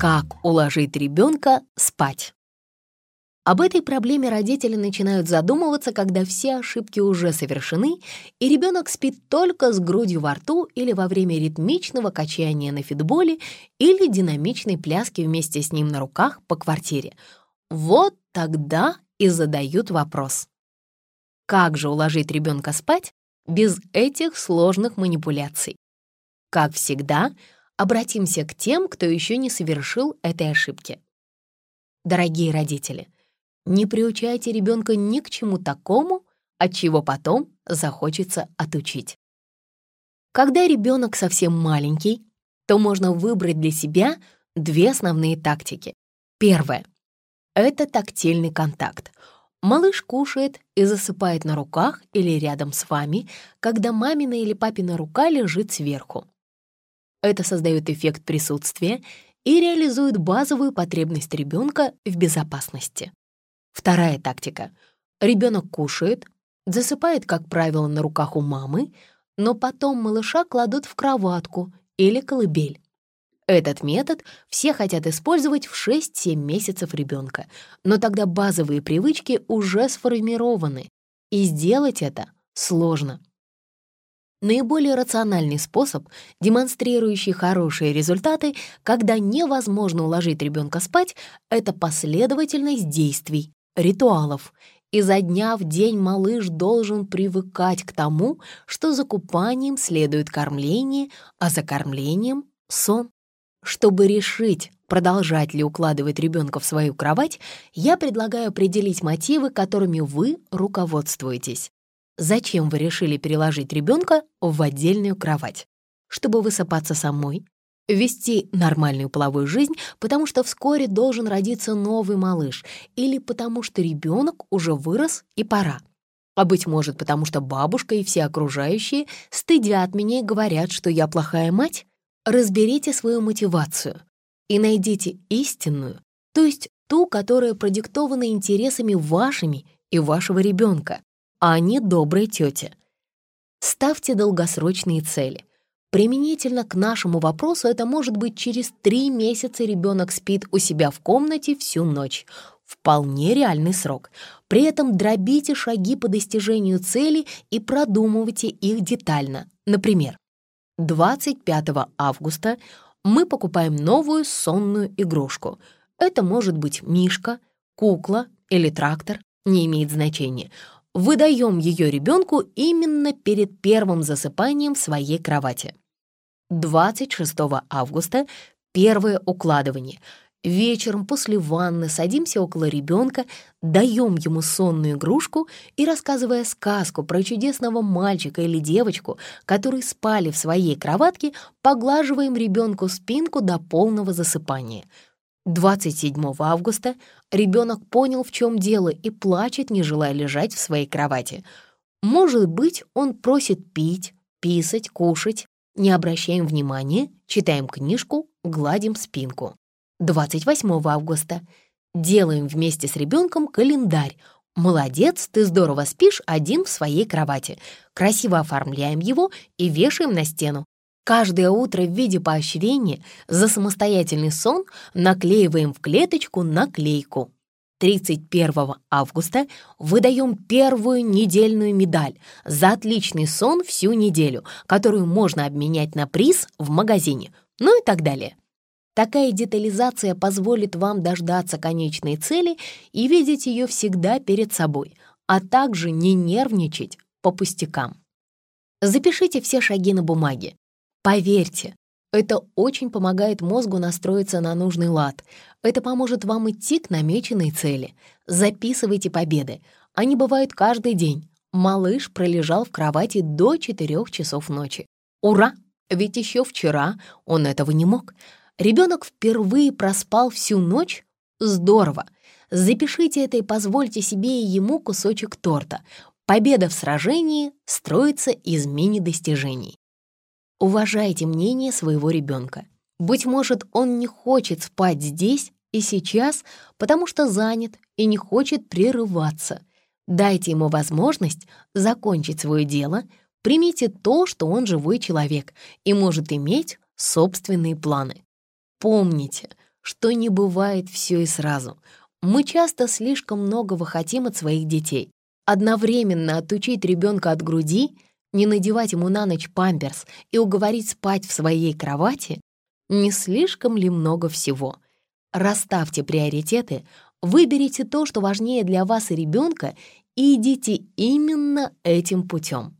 Как уложить ребенка спать? Об этой проблеме родители начинают задумываться, когда все ошибки уже совершены, и ребенок спит только с грудью во рту или во время ритмичного качания на фитболе или динамичной пляски вместе с ним на руках по квартире. Вот тогда и задают вопрос. Как же уложить ребенка спать без этих сложных манипуляций? Как всегда, обратимся к тем, кто еще не совершил этой ошибки. Дорогие родители, не приучайте ребенка ни к чему такому, от чего потом захочется отучить. Когда ребенок совсем маленький, то можно выбрать для себя две основные тактики. Первое — это тактильный контакт. Малыш кушает и засыпает на руках или рядом с вами, когда мамина или папина рука лежит сверху. Это создает эффект присутствия и реализует базовую потребность ребенка в безопасности. Вторая тактика. Ребенок кушает, засыпает, как правило, на руках у мамы, но потом малыша кладут в кроватку или колыбель. Этот метод все хотят использовать в 6-7 месяцев ребенка, но тогда базовые привычки уже сформированы, и сделать это сложно. Наиболее рациональный способ, демонстрирующий хорошие результаты, когда невозможно уложить ребенка спать, это последовательность действий, ритуалов. Изо дня в день малыш должен привыкать к тому, что за купанием следует кормление, а за кормлением — сон. Чтобы решить, продолжать ли укладывать ребенка в свою кровать, я предлагаю определить мотивы, которыми вы руководствуетесь. Зачем вы решили переложить ребенка в отдельную кровать? Чтобы высыпаться самой? Вести нормальную половую жизнь, потому что вскоре должен родиться новый малыш, или потому что ребенок уже вырос и пора. А быть может, потому что бабушка и все окружающие стыдят меня и говорят, что я плохая мать? Разберите свою мотивацию и найдите истинную, то есть ту, которая продиктована интересами вашими и вашего ребенка а не доброй тете. Ставьте долгосрочные цели. Применительно к нашему вопросу это может быть через три месяца ребенок спит у себя в комнате всю ночь. Вполне реальный срок. При этом дробите шаги по достижению цели и продумывайте их детально. Например, 25 августа мы покупаем новую сонную игрушку. Это может быть мишка, кукла или трактор, не имеет значения выдаем ее ребенку именно перед первым засыпанием в своей кровати. 26 августа — первое укладывание. Вечером после ванны садимся около ребенка, даем ему сонную игрушку и, рассказывая сказку про чудесного мальчика или девочку, которые спали в своей кроватке, поглаживаем ребенку спинку до полного засыпания — 27 августа ребенок понял, в чем дело, и плачет, не желая лежать в своей кровати. Может быть, он просит пить, писать, кушать. Не обращаем внимания, читаем книжку, гладим спинку. 28 августа. Делаем вместе с ребенком календарь. Молодец, ты здорово спишь один в своей кровати. Красиво оформляем его и вешаем на стену. Каждое утро в виде поощрения за самостоятельный сон наклеиваем в клеточку наклейку. 31 августа выдаем первую недельную медаль за отличный сон всю неделю, которую можно обменять на приз в магазине, ну и так далее. Такая детализация позволит вам дождаться конечной цели и видеть ее всегда перед собой, а также не нервничать по пустякам. Запишите все шаги на бумаге. Поверьте, это очень помогает мозгу настроиться на нужный лад. Это поможет вам идти к намеченной цели. Записывайте победы. Они бывают каждый день. Малыш пролежал в кровати до 4 часов ночи. Ура! Ведь еще вчера он этого не мог. Ребенок впервые проспал всю ночь? Здорово! Запишите это и позвольте себе и ему кусочек торта. Победа в сражении строится из мини-достижений. Уважайте мнение своего ребенка. Быть может, он не хочет спать здесь и сейчас, потому что занят и не хочет прерываться. Дайте ему возможность закончить свое дело, примите то, что он живой человек и может иметь собственные планы. Помните, что не бывает все и сразу. Мы часто слишком многого хотим от своих детей. Одновременно отучить ребенка от груди, не надевать ему на ночь памперс и уговорить спать в своей кровати — не слишком ли много всего? Расставьте приоритеты, выберите то, что важнее для вас и ребенка, и идите именно этим путем.